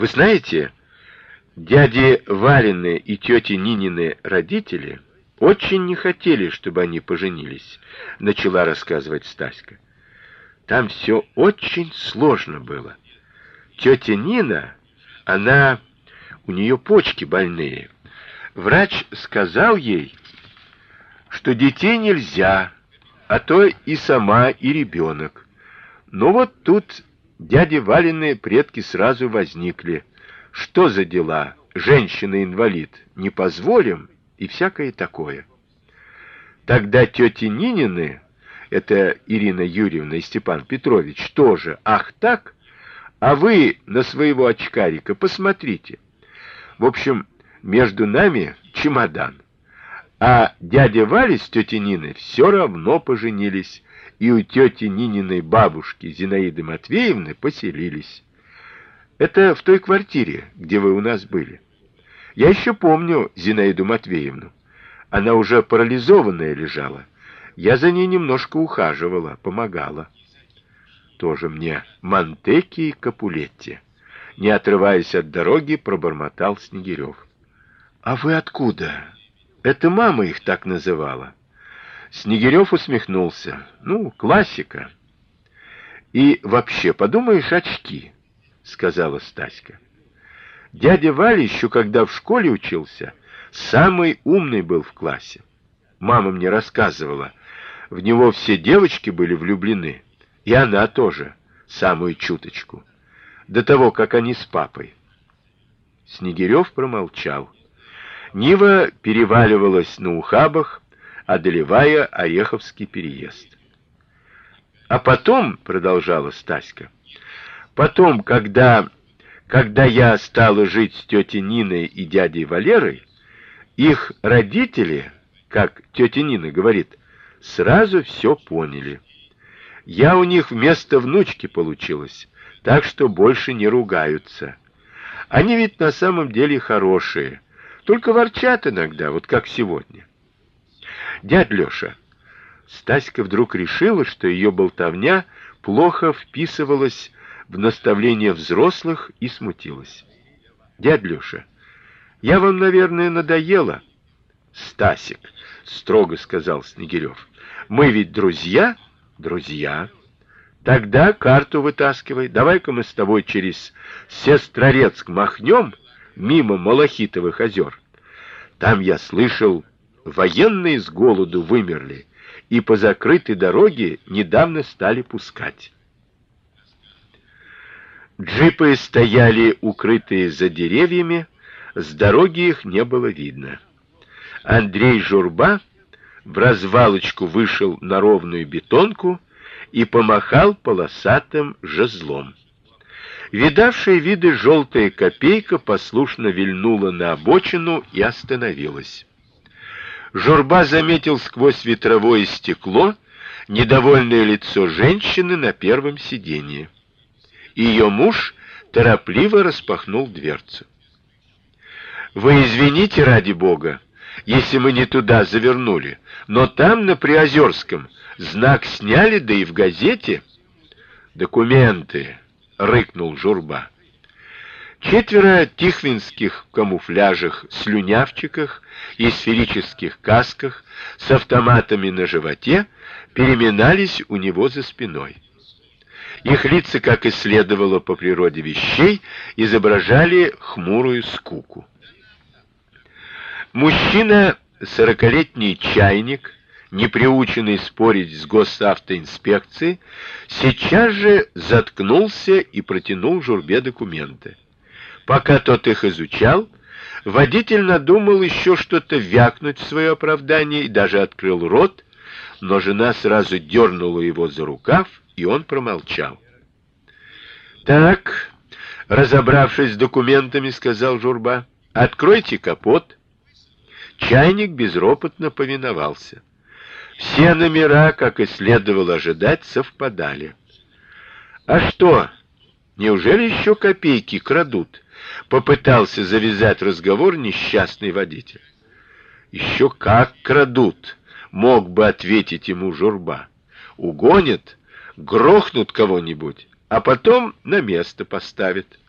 Вы знаете, дяди Валины и тети Нинины родители очень не хотели, чтобы они поженились, начала рассказывать Стаська. Там все очень сложно было. Тетя Нина, она у нее почки больные. Врач сказал ей, что детей нельзя, а то и сама, и ребенок. Но вот тут дяди Валины предки сразу возникли. Что за дела? Женщина-инвалид, не позволим и всякое такое. Тогда тети Нинины, это Ирина Юрьевна и Степан Петрович, тоже, ах так, а вы на своего очкарика посмотрите. В общем, между нами чемодан. А дядя Валя с тетей Ниной все равно поженились, и у тети Нининой бабушки Зинаиды Матвеевны поселились. Это в той квартире, где вы у нас были. Я еще помню Зинаиду Матвеевну. Она уже парализованная лежала. Я за ней немножко ухаживала, помогала. Тоже мне Монтеки и Капулетти. Не отрываясь от дороги, пробормотал Снегирев. А вы откуда? Это мама их так называла. Снегирев усмехнулся. Ну, классика. И вообще, подумаешь, очки, сказала Стаська. Дядя Валя еще когда в школе учился, самый умный был в классе. Мама мне рассказывала, в него все девочки были влюблены, и она тоже, самую чуточку, до того, как они с папой. Снегирев промолчал. Нива переваливалась на ухабах, одолевая Ореховский переезд. А потом, продолжала Стаська, потом, когда когда я стала жить с тетей Ниной и дядей Валерой, их родители, как тетя Нина говорит, сразу все поняли. Я у них вместо внучки получилась, так что больше не ругаются. Они ведь на самом деле хорошие. Только ворчат иногда, вот как сегодня. Дядь Лёша, Стаська вдруг решила, что ее болтовня плохо вписывалась в наставления взрослых и смутилась. Дядь Лёша, я вам, наверное, надоела. Стасик, строго сказал Снегирев. Мы ведь друзья, друзья. Тогда карту вытаскивай. Давай-ка мы с тобой через Сестрорецк махнем мимо Малахитовых озер. Там я слышал, военные с голоду вымерли и по закрытой дороге недавно стали пускать. Джипы стояли укрытые за деревьями, с дороги их не было видно. Андрей Журба в развалочку вышел на ровную бетонку и помахал полосатым жезлом. Видавшая виды желтая копейка послушно вильнула на обочину и остановилась. Журба заметил сквозь ветровое стекло недовольное лицо женщины на первом сиденье. Ее муж торопливо распахнул дверцу. Вы извините ради бога, если мы не туда завернули, но там на Приозерском знак сняли, да и в газете документы рыкнул Журба. Четверо тихвинских в камуфляжах, слюнявчиках и сферических касках с автоматами на животе переминались у него за спиной. Их лица, как и следовало по природе вещей, изображали хмурую скуку. Мужчина, сорокалетний чайник, не приученный спорить с госавтоинспекцией, сейчас же заткнулся и протянул Журбе документы. Пока тот их изучал, водитель надумал еще что-то вякнуть в свое оправдание и даже открыл рот, но жена сразу дернула его за рукав, и он промолчал. Так, разобравшись с документами, сказал Журба: "Откройте капот". Чайник безропотно повиновался. Все номера, как и следовало ожидать, совпадали. А что? Неужели еще копейки крадут? Попытался завязать разговор несчастный водитель. Еще как крадут, мог бы ответить ему Журба. Угонят, грохнут кого-нибудь, а потом на место поставят.